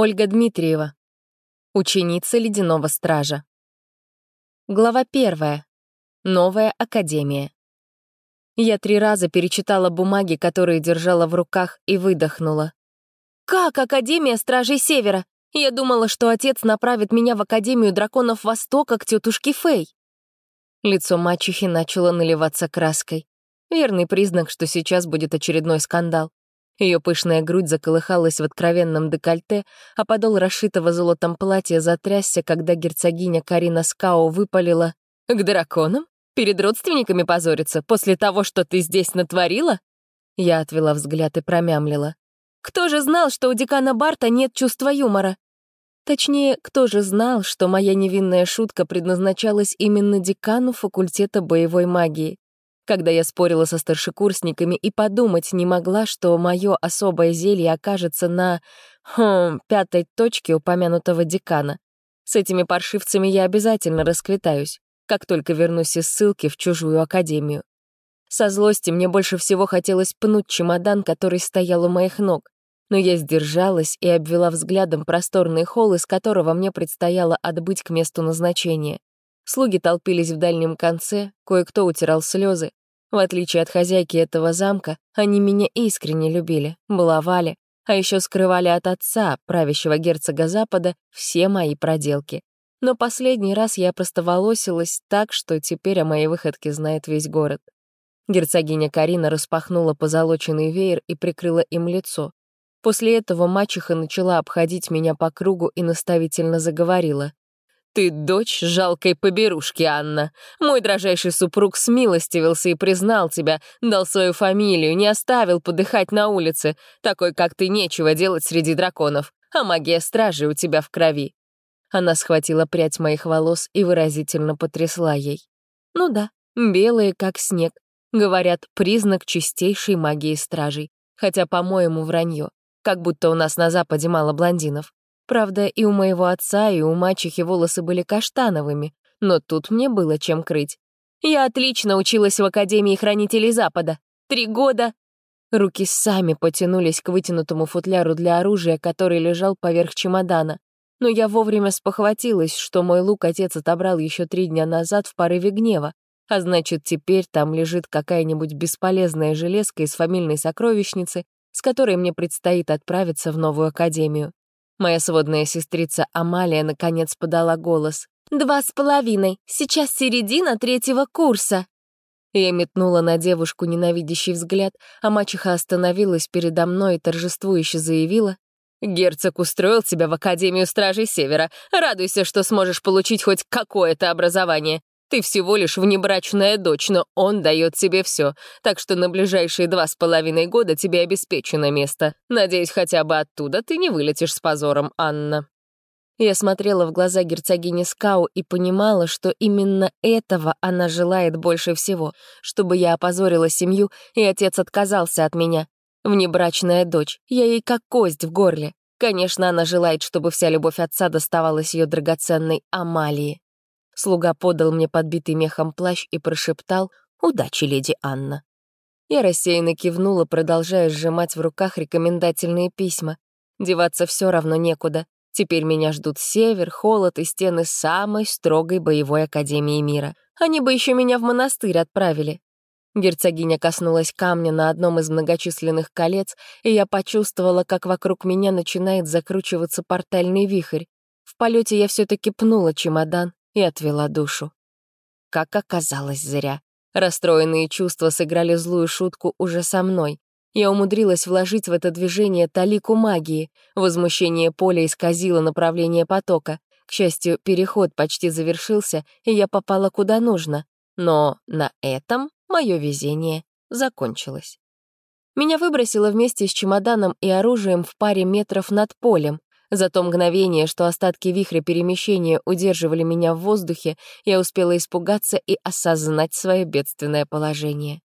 Ольга Дмитриева. Ученица Ледяного Стража. Глава первая. Новая Академия. Я три раза перечитала бумаги, которые держала в руках, и выдохнула. «Как Академия Стражей Севера? Я думала, что отец направит меня в Академию Драконов Востока к тетушке Фэй». Лицо мачехи начало наливаться краской. Верный признак, что сейчас будет очередной скандал. Ее пышная грудь заколыхалась в откровенном декольте, а подол расшитого золотом платья затрясся, когда герцогиня Карина Скао выпалила «К драконам? Перед родственниками позориться после того, что ты здесь натворила?» Я отвела взгляд и промямлила. «Кто же знал, что у декана Барта нет чувства юмора?» Точнее, кто же знал, что моя невинная шутка предназначалась именно декану факультета боевой магии? Когда я спорила со старшекурсниками и подумать не могла, что мое особое зелье окажется на хм, пятой точке упомянутого декана. С этими паршивцами я обязательно расквитаюсь, как только вернусь из ссылки в чужую академию. Со злости мне больше всего хотелось пнуть чемодан, который стоял у моих ног, но я сдержалась и обвела взглядом просторный холл, из которого мне предстояло отбыть к месту назначения. Слуги толпились в дальнем конце, кое-кто утирал слезы, в отличие от хозяйки этого замка, они меня искренне любили, баловали, а еще скрывали от отца, правящего герцога Запада, все мои проделки. Но последний раз я простоволосилась так, что теперь о моей выходке знает весь город. Герцогиня Карина распахнула позолоченный веер и прикрыла им лицо. После этого мачеха начала обходить меня по кругу и наставительно заговорила. Ты дочь жалкой поберушки, Анна. Мой дрожайший супруг смилостивился и признал тебя, дал свою фамилию, не оставил подыхать на улице. Такой, как ты, нечего делать среди драконов, а магия стражи у тебя в крови». Она схватила прядь моих волос и выразительно потрясла ей. «Ну да, белые, как снег. Говорят, признак чистейшей магии стражей. Хотя, по-моему, вранье. Как будто у нас на Западе мало блондинов. Правда, и у моего отца, и у мачехи волосы были каштановыми, но тут мне было чем крыть. Я отлично училась в Академии Хранителей Запада. Три года. Руки сами потянулись к вытянутому футляру для оружия, который лежал поверх чемодана. Но я вовремя спохватилась, что мой лук отец отобрал еще три дня назад в порыве гнева, а значит, теперь там лежит какая-нибудь бесполезная железка из фамильной сокровищницы, с которой мне предстоит отправиться в новую академию. Моя сводная сестрица Амалия наконец подала голос. «Два с половиной. Сейчас середина третьего курса». Я метнула на девушку ненавидящий взгляд, а мачеха остановилась передо мной и торжествующе заявила. «Герцог устроил тебя в Академию Стражей Севера. Радуйся, что сможешь получить хоть какое-то образование. Ты всего лишь внебрачная дочь, но он дает тебе все, так что на ближайшие два с половиной года тебе обеспечено место. Надеюсь, хотя бы оттуда ты не вылетишь с позором, Анна». Я смотрела в глаза герцогини Скау и понимала, что именно этого она желает больше всего, чтобы я опозорила семью, и отец отказался от меня. Внебрачная дочь, я ей как кость в горле. Конечно, она желает, чтобы вся любовь отца доставалась ее драгоценной Амалии. Слуга подал мне подбитый мехом плащ и прошептал «Удачи, леди Анна». Я рассеянно кивнула, продолжая сжимать в руках рекомендательные письма. Деваться все равно некуда. Теперь меня ждут север, холод и стены самой строгой боевой академии мира. Они бы еще меня в монастырь отправили. Герцогиня коснулась камня на одном из многочисленных колец, и я почувствовала, как вокруг меня начинает закручиваться портальный вихрь. В полете я все-таки пнула чемодан, и отвела душу. Как оказалось, зря. Расстроенные чувства сыграли злую шутку уже со мной. Я умудрилась вложить в это движение талику магии. Возмущение поля исказило направление потока. К счастью, переход почти завершился, и я попала куда нужно. Но на этом мое везение закончилось. Меня выбросило вместе с чемоданом и оружием в паре метров над полем. За то мгновение, что остатки вихря перемещения удерживали меня в воздухе, я успела испугаться и осознать свое бедственное положение.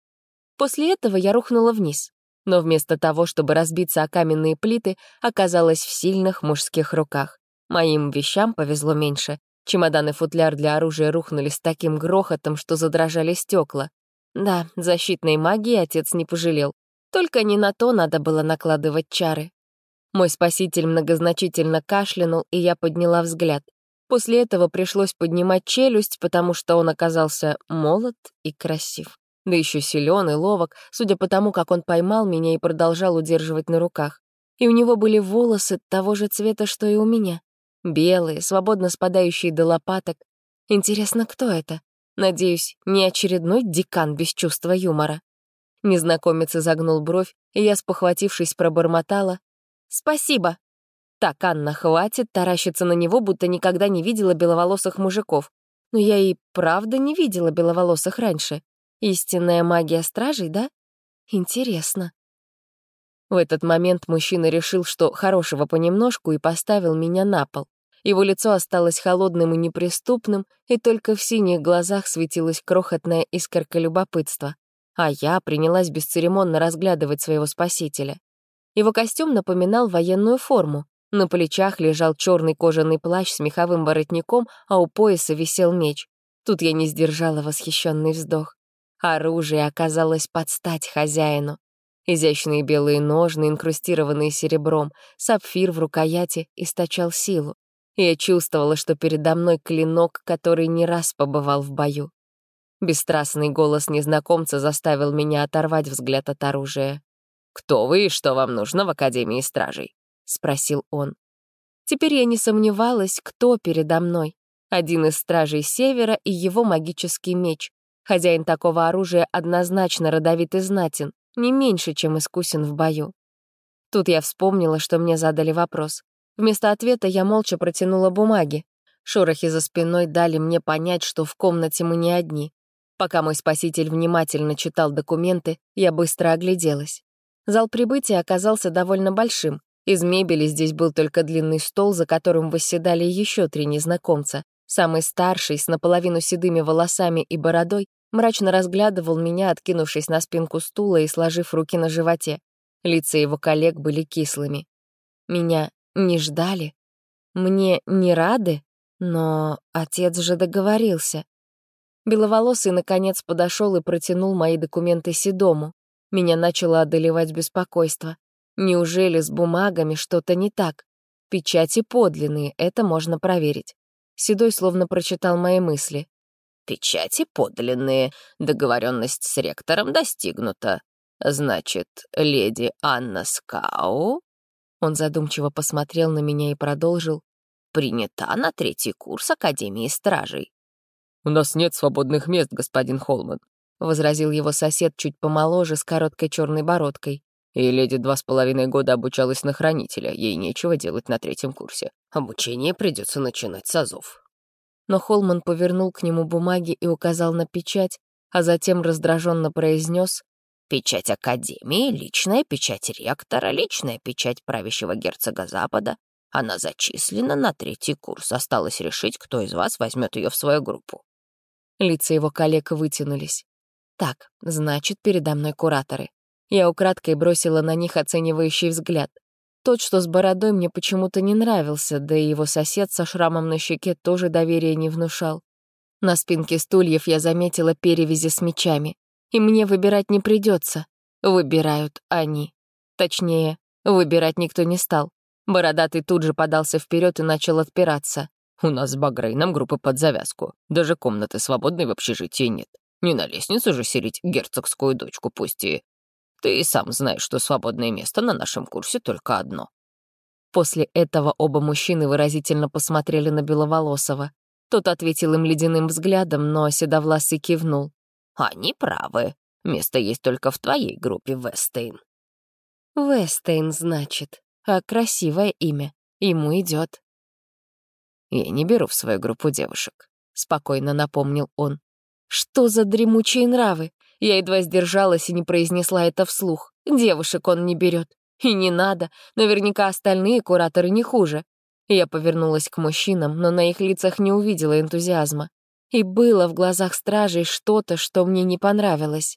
После этого я рухнула вниз, но вместо того, чтобы разбиться о каменные плиты, оказалась в сильных мужских руках. Моим вещам повезло меньше. Чемодан и футляр для оружия рухнули с таким грохотом, что задрожали стекла. Да, защитной магии отец не пожалел. Только не на то надо было накладывать чары. Мой спаситель многозначительно кашлянул, и я подняла взгляд. После этого пришлось поднимать челюсть, потому что он оказался молод и красив. Да еще силен и ловок, судя по тому, как он поймал меня и продолжал удерживать на руках. И у него были волосы того же цвета, что и у меня. Белые, свободно спадающие до лопаток. Интересно, кто это? Надеюсь, не очередной декан без чувства юмора. Незнакомец изогнул бровь, и я, спохватившись, пробормотала. «Спасибо!» Так, Анна, хватит таращиться на него, будто никогда не видела беловолосых мужиков. Но я и правда не видела беловолосых раньше. Истинная магия стражей, да? Интересно. В этот момент мужчина решил, что хорошего понемножку, и поставил меня на пол. Его лицо осталось холодным и неприступным, и только в синих глазах светилась крохотная искорка любопытства. А я принялась бесцеремонно разглядывать своего спасителя. Его костюм напоминал военную форму. На плечах лежал черный кожаный плащ с меховым воротником, а у пояса висел меч. Тут я не сдержала восхищенный вздох. Оружие оказалось под стать хозяину. Изящные белые ножны, инкрустированные серебром, сапфир в рукояти источал силу. Я чувствовала, что передо мной клинок, который не раз побывал в бою. Бесстрастный голос незнакомца заставил меня оторвать взгляд от оружия. «Кто вы и что вам нужно в Академии Стражей?» — спросил он. Теперь я не сомневалась, кто передо мной. Один из Стражей Севера и его магический меч. Хозяин такого оружия однозначно родовит и знатен, не меньше, чем искусен в бою. Тут я вспомнила, что мне задали вопрос. Вместо ответа я молча протянула бумаги. Шорохи за спиной дали мне понять, что в комнате мы не одни. Пока мой спаситель внимательно читал документы, я быстро огляделась. Зал прибытия оказался довольно большим. Из мебели здесь был только длинный стол, за которым восседали еще три незнакомца. Самый старший, с наполовину седыми волосами и бородой, мрачно разглядывал меня, откинувшись на спинку стула и сложив руки на животе. Лица его коллег были кислыми. Меня не ждали. Мне не рады, но отец же договорился. Беловолосый, наконец, подошел и протянул мои документы Седому. Меня начало одолевать беспокойство. Неужели с бумагами что-то не так? Печати подлинные, это можно проверить. Седой словно прочитал мои мысли. «Печати подлинные, договоренность с ректором достигнута. Значит, леди Анна Скау...» Он задумчиво посмотрел на меня и продолжил. «Принята на третий курс Академии Стражей». «У нас нет свободных мест, господин Холман. — возразил его сосед чуть помоложе, с короткой черной бородкой. «И леди два с половиной года обучалась на хранителя, ей нечего делать на третьем курсе. Обучение придется начинать с азов». Но Холман повернул к нему бумаги и указал на печать, а затем раздраженно произнес «Печать Академии, личная печать ректора, личная печать правящего герцога Запада. Она зачислена на третий курс. Осталось решить, кто из вас возьмет ее в свою группу». Лица его коллег вытянулись. Так, значит, передо мной кураторы. Я украдкой бросила на них оценивающий взгляд. Тот, что с бородой, мне почему-то не нравился, да и его сосед со шрамом на щеке тоже доверия не внушал. На спинке стульев я заметила перевязи с мечами. И мне выбирать не придется. Выбирают они. Точнее, выбирать никто не стал. Бородатый тут же подался вперед и начал отпираться. «У нас с Багрейном группы под завязку. Даже комнаты свободной в общежитии нет. Не на лестницу же селить герцогскую дочку, пусть и... Ты и сам знаешь, что свободное место на нашем курсе только одно». После этого оба мужчины выразительно посмотрели на Беловолосова. Тот ответил им ледяным взглядом, но Седовласый кивнул. «Они правы. Место есть только в твоей группе, Вестейн». «Вестейн, значит. А красивое имя. Ему идет. «Я не беру в свою группу девушек», — спокойно напомнил он. Что за дремучие нравы? Я едва сдержалась и не произнесла это вслух. Девушек он не берет. И не надо. Наверняка остальные кураторы не хуже. Я повернулась к мужчинам, но на их лицах не увидела энтузиазма. И было в глазах стражей что-то, что мне не понравилось.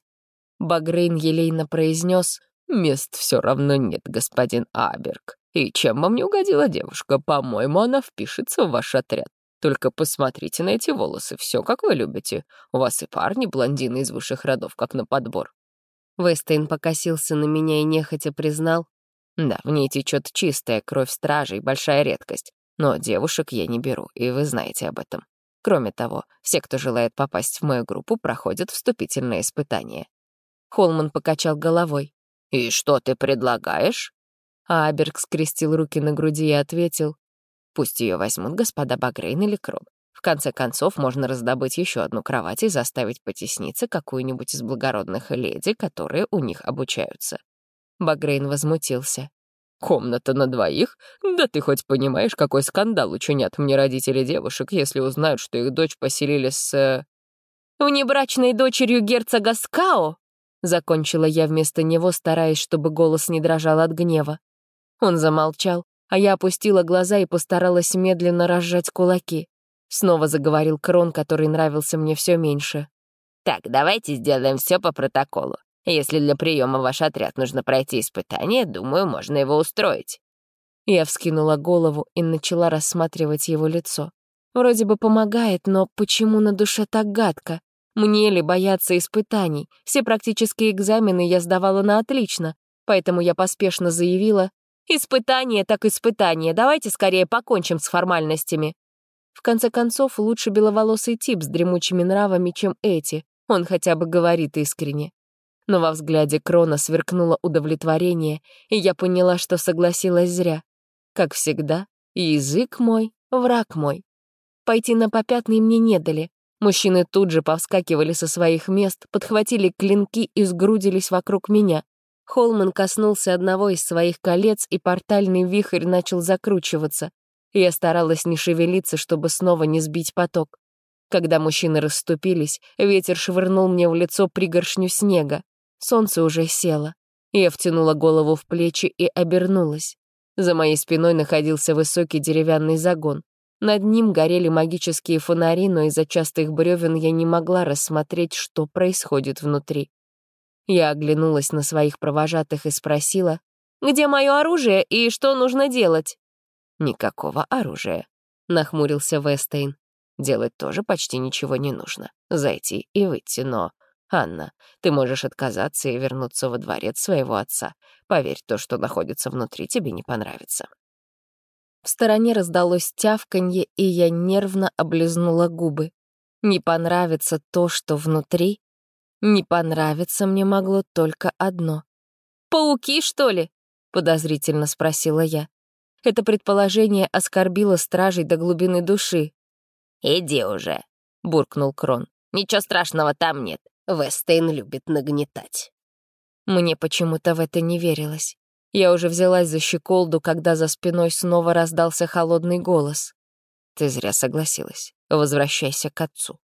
Багрейн елейно произнес «Мест все равно нет, господин Аберг. И чем вам не угодила девушка? По-моему, она впишется в ваш отряд. Только посмотрите на эти волосы, все как вы любите. У вас и парни блондины из высших родов, как на подбор». Вестейн покосился на меня и нехотя признал. Да, в ней течет чистая кровь стражей, большая редкость. Но девушек я не беру, и вы знаете об этом. Кроме того, все, кто желает попасть в мою группу, проходят вступительные испытания. Холман покачал головой. «И что ты предлагаешь?» А Аберг скрестил руки на груди и ответил. «Пусть ее возьмут господа Багрейн или Крон. В конце концов, можно раздобыть еще одну кровать и заставить потесниться какую-нибудь из благородных леди, которые у них обучаются. Багрейн возмутился. «Комната на двоих? Да ты хоть понимаешь, какой скандал учинят мне родители девушек, если узнают, что их дочь поселили с...» э, «Внебрачной дочерью герцога Скао?» Закончила я вместо него, стараясь, чтобы голос не дрожал от гнева. Он замолчал, а я опустила глаза и постаралась медленно разжать кулаки. Снова заговорил Крон, который нравился мне все меньше. «Так, давайте сделаем все по протоколу. Если для приема ваш отряд нужно пройти испытание, думаю, можно его устроить». Я вскинула голову и начала рассматривать его лицо. Вроде бы помогает, но почему на душе так гадко? Мне ли бояться испытаний? Все практические экзамены я сдавала на отлично, поэтому я поспешно заявила «Испытание так испытание, давайте скорее покончим с формальностями». В конце концов, лучше беловолосый тип с дремучими нравами, чем эти, он хотя бы говорит искренне но во взгляде Крона сверкнуло удовлетворение, и я поняла, что согласилась зря. Как всегда, язык мой — враг мой. Пойти на попятный мне не дали. Мужчины тут же повскакивали со своих мест, подхватили клинки и сгрудились вокруг меня. Холман коснулся одного из своих колец, и портальный вихрь начал закручиваться. Я старалась не шевелиться, чтобы снова не сбить поток. Когда мужчины расступились, ветер швырнул мне в лицо пригоршню снега. Солнце уже село. Я втянула голову в плечи и обернулась. За моей спиной находился высокий деревянный загон. Над ним горели магические фонари, но из-за частых бревен я не могла рассмотреть, что происходит внутри. Я оглянулась на своих провожатых и спросила, «Где мое оружие и что нужно делать?» «Никакого оружия», — нахмурился Вестейн. «Делать тоже почти ничего не нужно. Зайти и выйти, но «Анна, ты можешь отказаться и вернуться во дворец своего отца. Поверь, то, что находится внутри, тебе не понравится». В стороне раздалось тявканье, и я нервно облизнула губы. Не понравится то, что внутри? Не понравится мне могло только одно. «Пауки, что ли?» — подозрительно спросила я. Это предположение оскорбило стражей до глубины души. «Иди уже», — буркнул Крон. «Ничего страшного там нет. Вестейн любит нагнетать. Мне почему-то в это не верилось. Я уже взялась за щеколду, когда за спиной снова раздался холодный голос. «Ты зря согласилась. Возвращайся к отцу».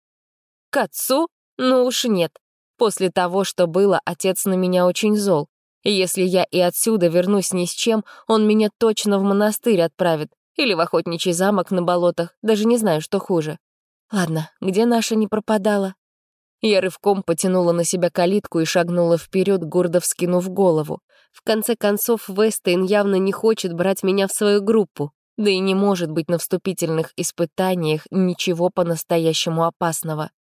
«К отцу? Ну уж нет. После того, что было, отец на меня очень зол. И если я и отсюда вернусь ни с чем, он меня точно в монастырь отправит. Или в охотничий замок на болотах, даже не знаю, что хуже. Ладно, где наша не пропадала? Я рывком потянула на себя калитку и шагнула вперед, гордо вскинув голову. В конце концов, Вестейн явно не хочет брать меня в свою группу. Да и не может быть на вступительных испытаниях ничего по-настоящему опасного.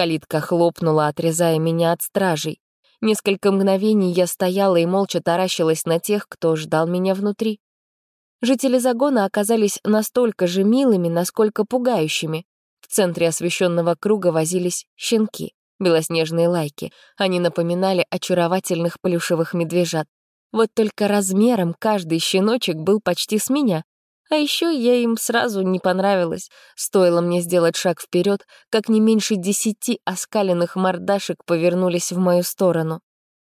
Калитка хлопнула, отрезая меня от стражей. Несколько мгновений я стояла и молча таращилась на тех, кто ждал меня внутри. Жители загона оказались настолько же милыми, насколько пугающими. В центре освещенного круга возились щенки, белоснежные лайки. Они напоминали очаровательных плюшевых медвежат. Вот только размером каждый щеночек был почти с меня. А еще я им сразу не понравилась. Стоило мне сделать шаг вперед, как не меньше десяти оскаленных мордашек повернулись в мою сторону.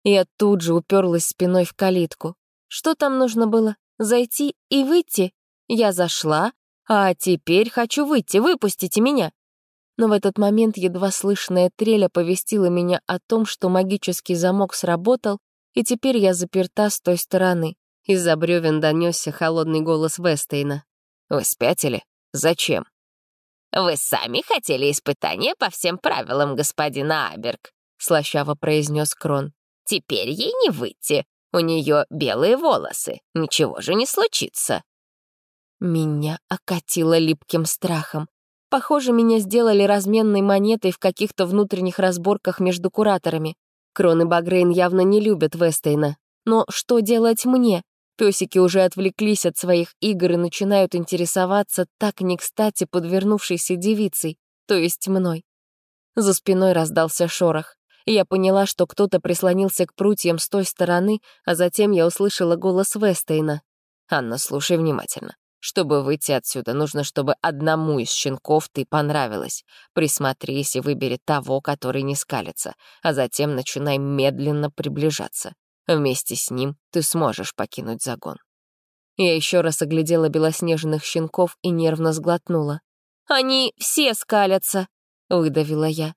Я тут же уперлась спиной в калитку. Что там нужно было? Зайти и выйти? Я зашла, а теперь хочу выйти, выпустите меня. Но в этот момент едва слышная трель оповестила меня о том, что магический замок сработал, и теперь я заперта с той стороны. Из-за бревен донесся холодный голос Вестейна. «Вы спятили? Зачем?» «Вы сами хотели испытания по всем правилам, господин Аберг», — слащаво произнес Крон. «Теперь ей не выйти. У нее белые волосы. Ничего же не случится». Меня окатило липким страхом. Похоже, меня сделали разменной монетой в каких-то внутренних разборках между кураторами. Крон и Багрейн явно не любят Вестейна. Но что делать мне? Песики уже отвлеклись от своих игр и начинают интересоваться так не кстати подвернувшейся девицей, то есть мной. За спиной раздался шорох. Я поняла, что кто-то прислонился к прутьям с той стороны, а затем я услышала голос Вестейна. «Анна, слушай внимательно. Чтобы выйти отсюда, нужно, чтобы одному из щенков ты понравилась. Присмотрись и выбери того, который не скалится, а затем начинай медленно приближаться. Вместе с ним ты сможешь покинуть загон. Я еще раз оглядела белоснежных щенков и нервно сглотнула. «Они все скалятся!» — выдавила я.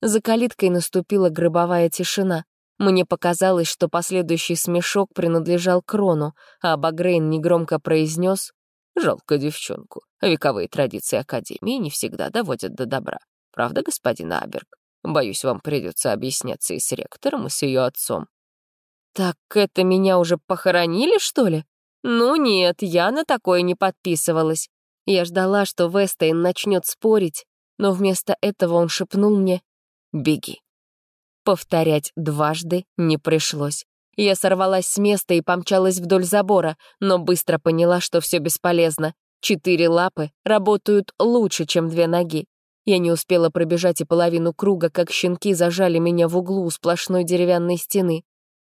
За калиткой наступила гробовая тишина. Мне показалось, что последующий смешок принадлежал Крону, а Багрейн негромко произнес Жалко девчонку. Вековые традиции Академии не всегда доводят до добра. Правда, господин Аберг? Боюсь, вам придется объясняться и с ректором, и с ее отцом. Так это меня уже похоронили, что ли? Ну нет, я на такое не подписывалась. Я ждала, что Вестейн начнет спорить, но вместо этого он шепнул мне «Беги». Повторять дважды не пришлось. Я сорвалась с места и помчалась вдоль забора, но быстро поняла, что все бесполезно. Четыре лапы работают лучше, чем две ноги. Я не успела пробежать и половину круга, как щенки зажали меня в углу у сплошной деревянной стены.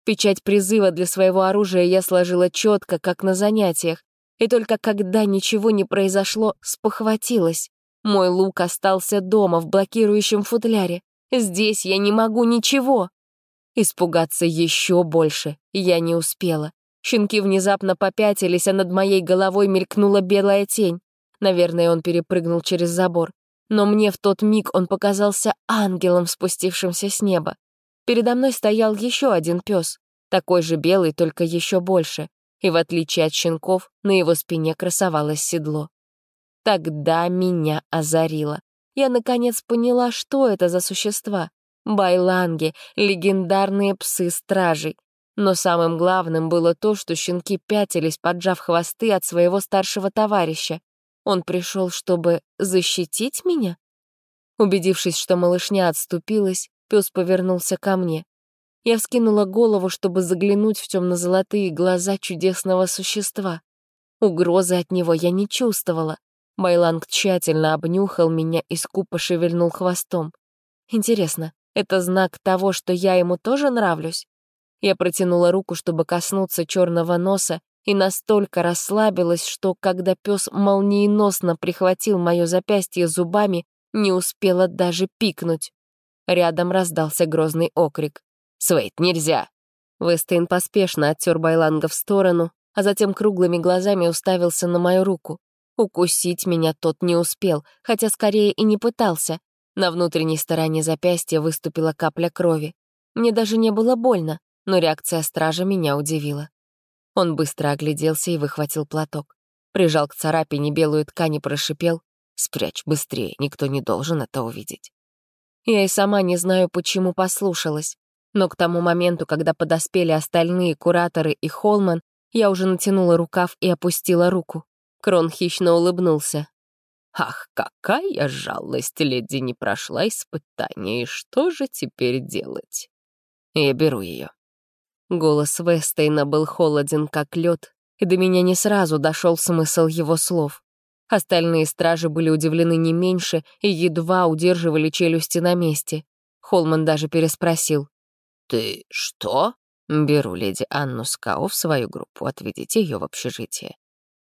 Печать призыва для своего оружия я сложила четко, как на занятиях. И только когда ничего не произошло, спохватилась. Мой лук остался дома в блокирующем футляре. Здесь я не могу ничего. Испугаться еще больше я не успела. Щенки внезапно попятились, а над моей головой мелькнула белая тень. Наверное, он перепрыгнул через забор. Но мне в тот миг он показался ангелом, спустившимся с неба. Передо мной стоял еще один пес, такой же белый, только еще больше. И в отличие от щенков, на его спине красовалось седло. Тогда меня озарило. Я наконец поняла, что это за существа. Байланги, легендарные псы-стражей. Но самым главным было то, что щенки пятились, поджав хвосты от своего старшего товарища. Он пришел, чтобы защитить меня? Убедившись, что малышня отступилась, пес повернулся ко мне. Я вскинула голову, чтобы заглянуть в темно-золотые глаза чудесного существа. Угрозы от него я не чувствовала. Байланг тщательно обнюхал меня и скупо шевельнул хвостом. Интересно, это знак того, что я ему тоже нравлюсь? Я протянула руку, чтобы коснуться черного носа, и настолько расслабилась, что, когда пес молниеносно прихватил мое запястье зубами, не успела даже пикнуть. Рядом раздался грозный окрик. «Свейт, нельзя!» Вестейн поспешно оттер Байланга в сторону, а затем круглыми глазами уставился на мою руку. Укусить меня тот не успел, хотя скорее и не пытался. На внутренней стороне запястья выступила капля крови. Мне даже не было больно, но реакция стража меня удивила. Он быстро огляделся и выхватил платок. Прижал к царапине белую ткань и прошипел «Спрячь быстрее, никто не должен это увидеть». Я и сама не знаю, почему послушалась. Но к тому моменту, когда подоспели остальные кураторы и Холман, я уже натянула рукав и опустила руку. Крон хищно улыбнулся. Ах, какая жалость, леди не прошла испытание, и что же теперь делать? Я беру ее. Голос Вестейна был холоден, как лед, и до меня не сразу дошел смысл его слов. Остальные стражи были удивлены не меньше и едва удерживали челюсти на месте. Холман даже переспросил. «Ты что?» «Беру леди Анну Скау в свою группу, отведите ее в общежитие.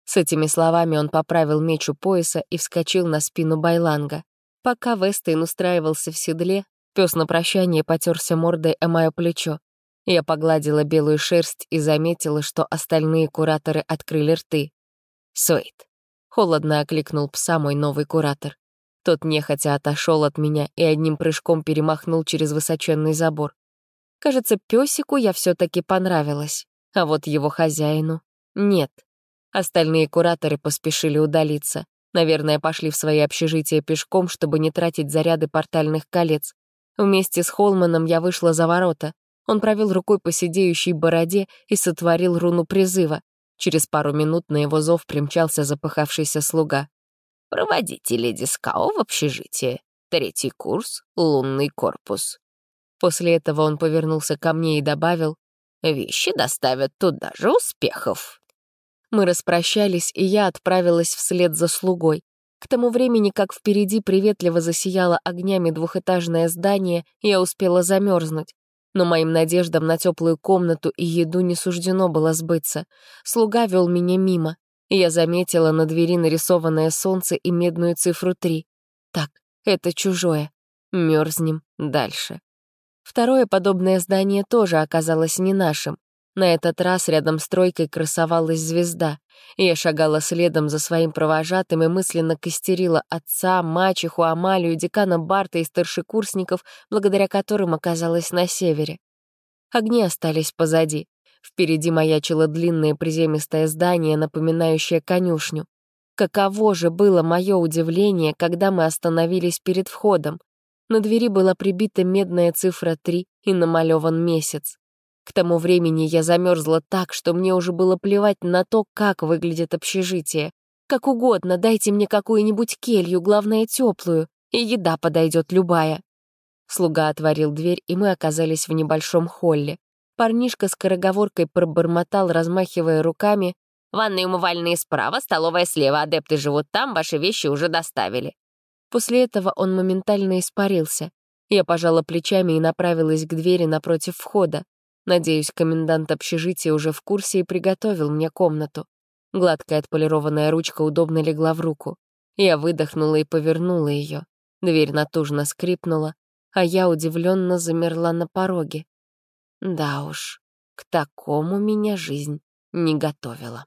С этими словами он поправил меч у пояса и вскочил на спину Байланга. Пока Вестейн устраивался в седле, пес на прощание потерся мордой о мое плечо. Я погладила белую шерсть и заметила, что остальные кураторы открыли рты. «Суэйт», — холодно окликнул пса мой новый куратор. Тот нехотя отошел от меня и одним прыжком перемахнул через высоченный забор. Кажется, песику я все таки понравилась, а вот его хозяину — нет. Остальные кураторы поспешили удалиться. Наверное, пошли в свои общежития пешком, чтобы не тратить заряды портальных колец. Вместе с Холманом я вышла за ворота. Он провел рукой по сидеющей бороде и сотворил руну призыва. Через пару минут на его зов примчался запыхавшийся слуга. «Проводите леди Скао в общежитие. Третий курс, лунный корпус». После этого он повернулся ко мне и добавил, Вещи доставят туда же успехов». Мы распрощались, и я отправилась вслед за слугой. К тому времени, как впереди приветливо засияло огнями двухэтажное здание, я успела замерзнуть. Но моим надеждам на теплую комнату и еду не суждено было сбыться. Слуга вел меня мимо. И я заметила на двери нарисованное солнце и медную цифру три. Так, это чужое. Мерзнем дальше. Второе подобное здание тоже оказалось не нашим. На этот раз рядом с тройкой красовалась звезда. Я шагала следом за своим провожатым и мысленно костерила отца, мачеху, Амалию, декана Барта и старшекурсников, благодаря которым оказалась на севере. Огни остались позади. Впереди маячило длинное приземистое здание, напоминающее конюшню. Каково же было мое удивление, когда мы остановились перед входом. На двери была прибита медная цифра 3 и намалеван месяц. К тому времени я замерзла так, что мне уже было плевать на то, как выглядит общежитие. Как угодно, дайте мне какую-нибудь келью, главное, теплую, и еда подойдет любая. Слуга отворил дверь, и мы оказались в небольшом холле. Парнишка с короговоркой пробормотал, размахивая руками. «Ванные умывальные справа, столовая слева, адепты живут там, ваши вещи уже доставили». После этого он моментально испарился. Я пожала плечами и направилась к двери напротив входа. Надеюсь, комендант общежития уже в курсе и приготовил мне комнату. Гладкая отполированная ручка удобно легла в руку. Я выдохнула и повернула ее. Дверь натужно скрипнула, а я удивленно замерла на пороге. Да уж, к такому меня жизнь не готовила.